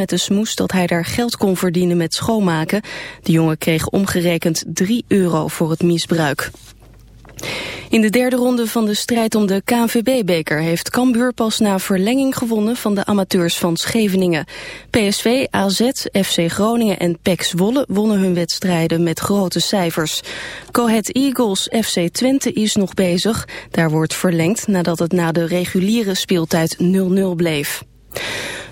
met de smoes dat hij daar geld kon verdienen met schoonmaken. De jongen kreeg omgerekend 3 euro voor het misbruik. In de derde ronde van de strijd om de KNVB-beker heeft Cambuur pas na verlenging gewonnen van de amateurs van Scheveningen. PSV, AZ, FC Groningen en PEC Zwolle wonnen hun wedstrijden met grote cijfers. Cohet Eagles FC Twente is nog bezig. Daar wordt verlengd nadat het na de reguliere speeltijd 0-0 bleef.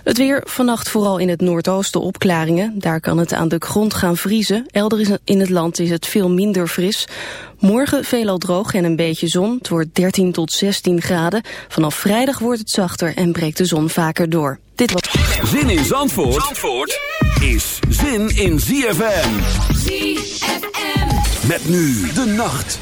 Het weer, vannacht vooral in het noordoosten opklaringen. Daar kan het aan de grond gaan vriezen. Elders in het land is het veel minder fris. Morgen veelal droog en een beetje zon. Het wordt 13 tot 16 graden. Vanaf vrijdag wordt het zachter en breekt de zon vaker door. Dit was... Zin in Zandvoort, Zandvoort is zin in ZFM. ZFM. Met nu de nacht.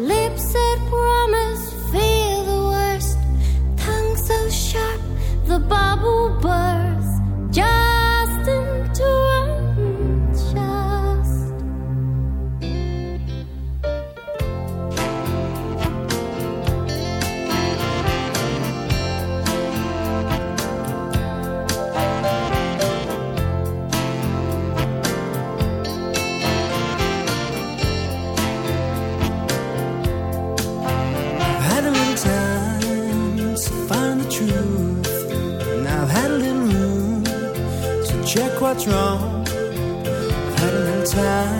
Lips that promise feel the worst. Tongue so sharp, the bubble burst. what's wrong. I had a little time.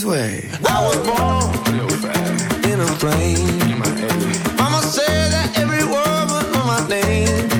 his way. I was born in a plane. Mama said that every word was my name.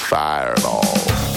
Fireball.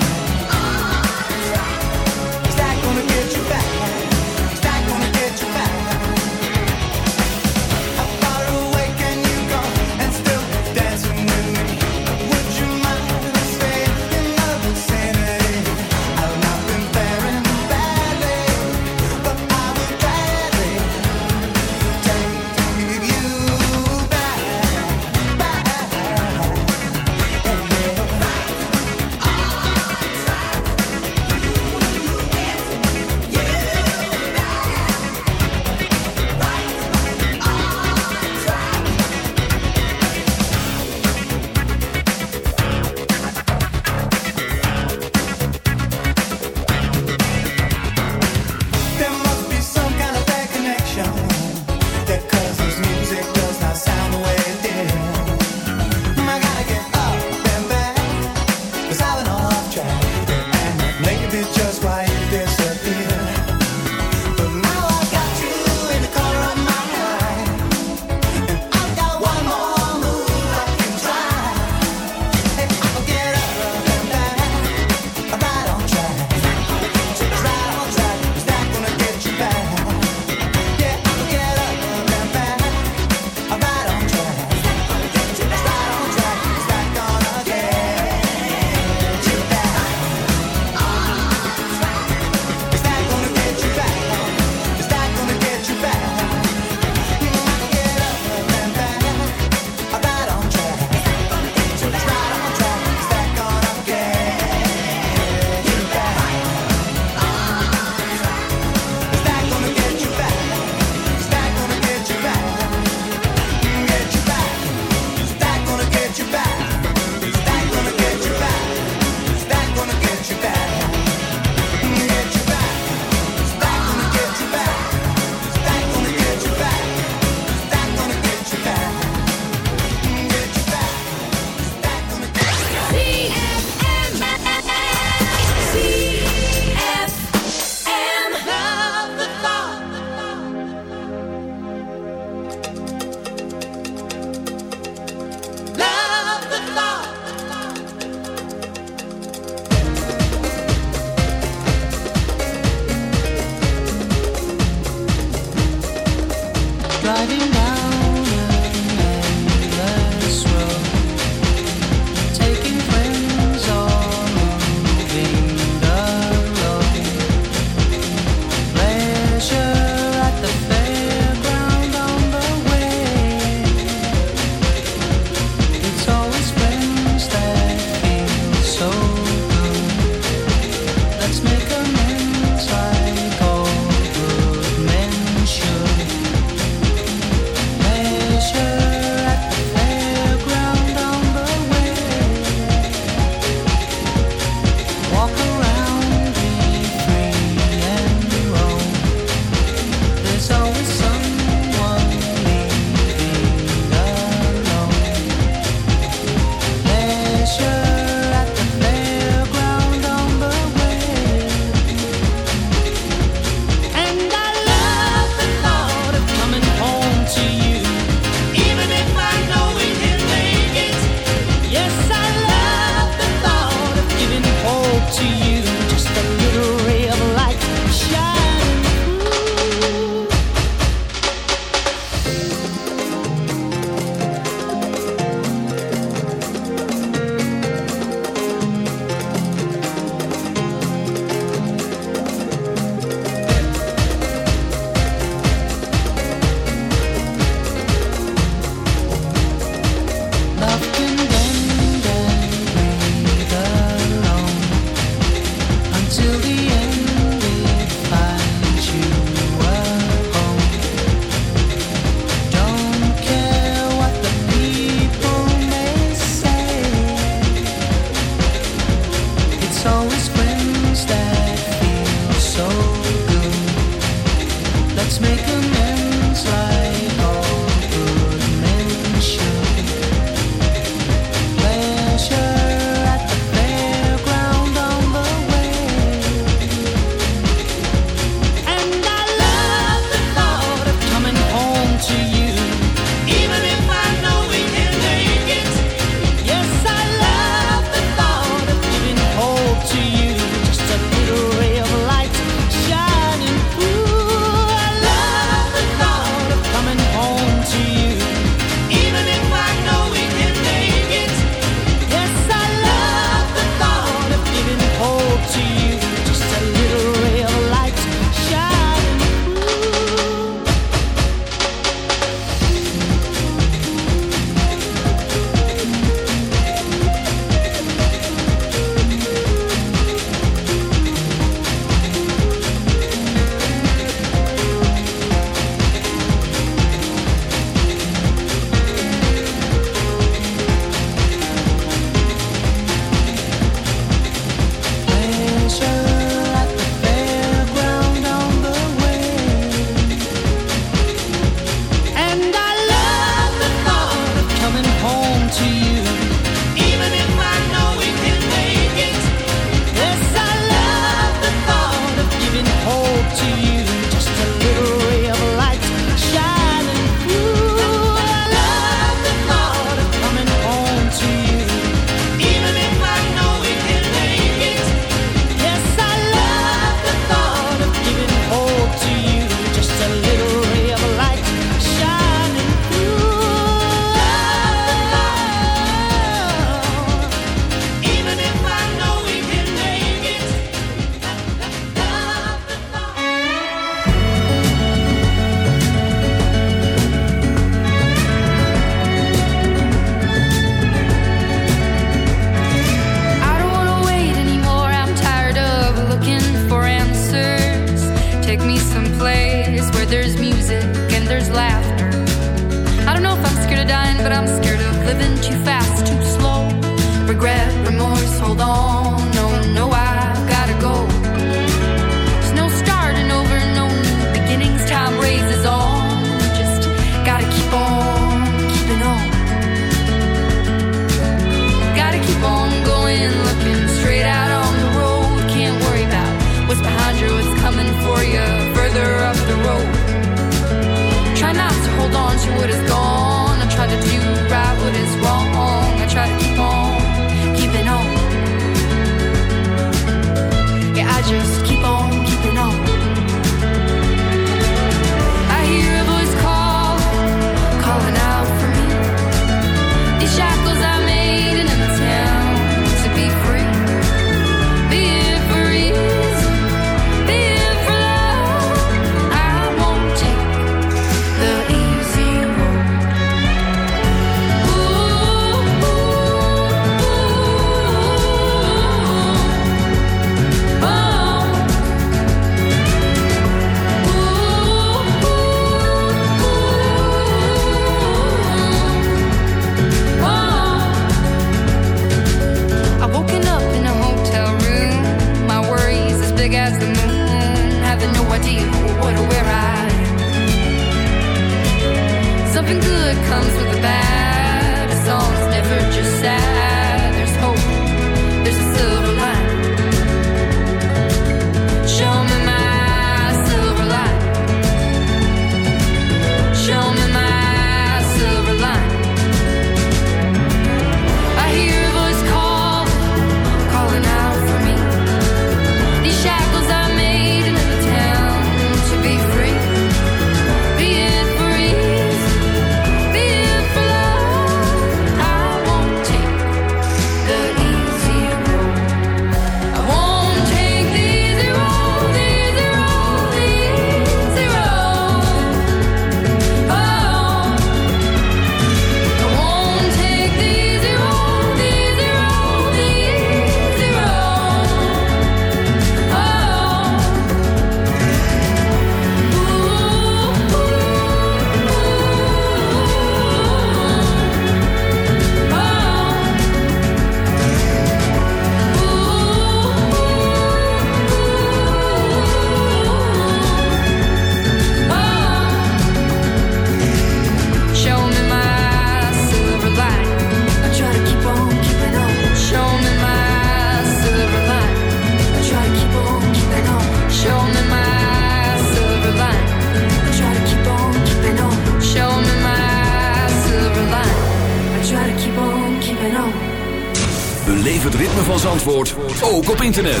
internet.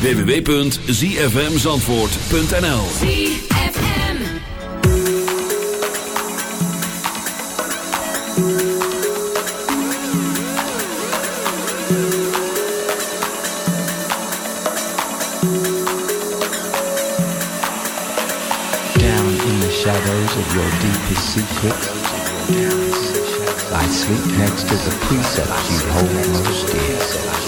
www.zfmzandvoort.nl Down in the shadows of your deepest secret I sleep next to the precepts you hold most dear.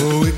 Oh,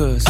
Cause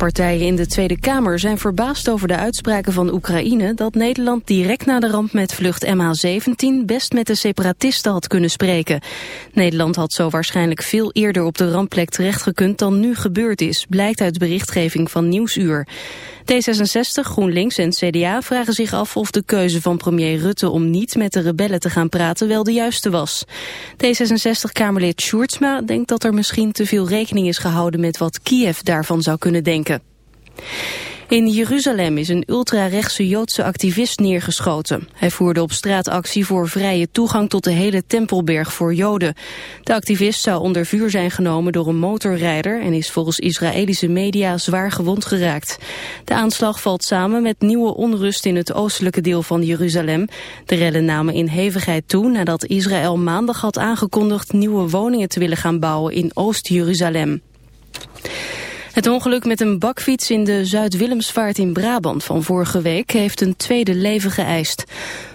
Partijen in de Tweede Kamer zijn verbaasd over de uitspraken van Oekraïne... dat Nederland direct na de ramp met vlucht MH17 best met de separatisten had kunnen spreken. Nederland had zo waarschijnlijk veel eerder op de rampplek terechtgekund dan nu gebeurd is... blijkt uit berichtgeving van Nieuwsuur. D66, GroenLinks en CDA vragen zich af of de keuze van premier Rutte om niet met de rebellen te gaan praten wel de juiste was. D66-Kamerlid Sjoerdsma denkt dat er misschien te veel rekening is gehouden met wat Kiev daarvan zou kunnen denken. In Jeruzalem is een ultrarechtse Joodse activist neergeschoten. Hij voerde op straat actie voor vrije toegang tot de hele Tempelberg voor Joden. De activist zou onder vuur zijn genomen door een motorrijder... en is volgens Israëlische media zwaar gewond geraakt. De aanslag valt samen met nieuwe onrust in het oostelijke deel van Jeruzalem. De rellen namen in hevigheid toe nadat Israël maandag had aangekondigd... nieuwe woningen te willen gaan bouwen in Oost-Jeruzalem. Het ongeluk met een bakfiets in de Zuid-Willemsvaart in Brabant van vorige week heeft een tweede leven geëist.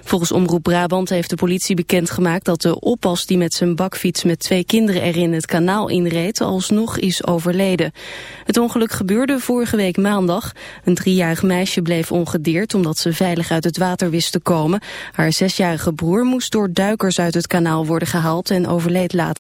Volgens Omroep Brabant heeft de politie bekendgemaakt dat de oppas die met zijn bakfiets met twee kinderen erin het kanaal inreed alsnog is overleden. Het ongeluk gebeurde vorige week maandag. Een driejarig meisje bleef ongedeerd omdat ze veilig uit het water wist te komen. Haar zesjarige broer moest door duikers uit het kanaal worden gehaald en overleed later.